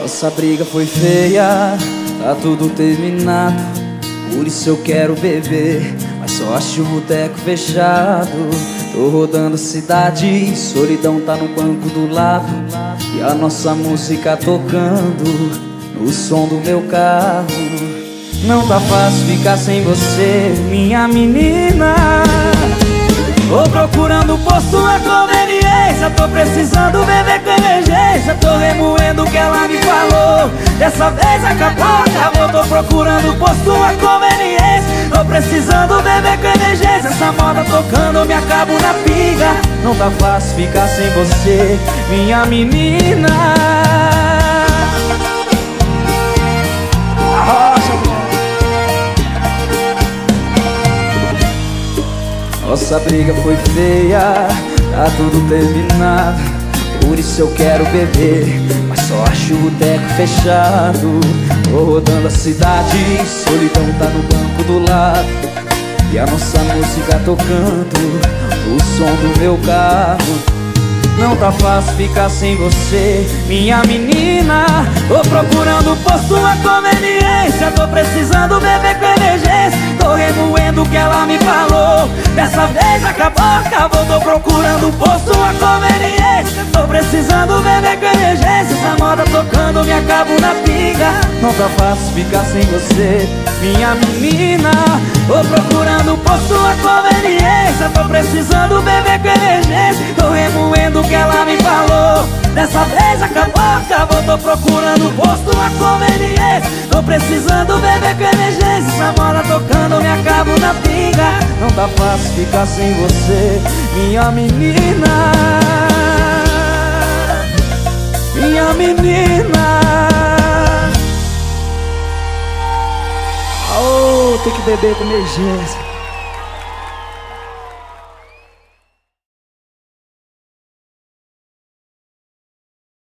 Nossa briga foi feia, tá tudo terminado. Por isso eu quero beber, mas só acho o boteco fechado. Tô rodando a cidade, solidão tá no banco do lado. E a nossa música tocando no som do meu carro. Não tá fácil ficar sem você, minha menina. Tô procurando posto na conveniência, tô precisando beber com emergência. Tô remoendo o que ela me falou. Dessa vez acabou, acabou. Tô procurando posto na conveniência. Tô precisando beber com emergência. Essa moda tocando, me acabo na pinga. Não tá fácil ficar sem você, minha menina. Nossa briga foi feia, tá tudo terminado Por isso eu quero beber, mas só acho o boteco fechado. Tô rodando a cidade, solidão tá no banco do lado. E a nossa música tocando, o som do meu carro. Não tá fácil ficar sem você, minha menina. Tô procurando posto a conveniência Tô precisando beber que ela me falou. Dessa vez acabou, acabou Tô procurando posto a conveniência. Tô precisando beber com emergência Essa moda tocando, me acabo na pinga Não tá fácil ficar sem você Minha menina. Tô procurando posto a conveniência. Tô precisando beber com emergência. Tô remoendo o que ela me falou. Dessa vez acabou, acabou Tô procurando posto a conveniência. Tô precisando beber com emergência moda tocando, me acabo na pinga. Não tá fácil ficar sem você Minha menina. Minha menina. Oh, tem que beber com emergência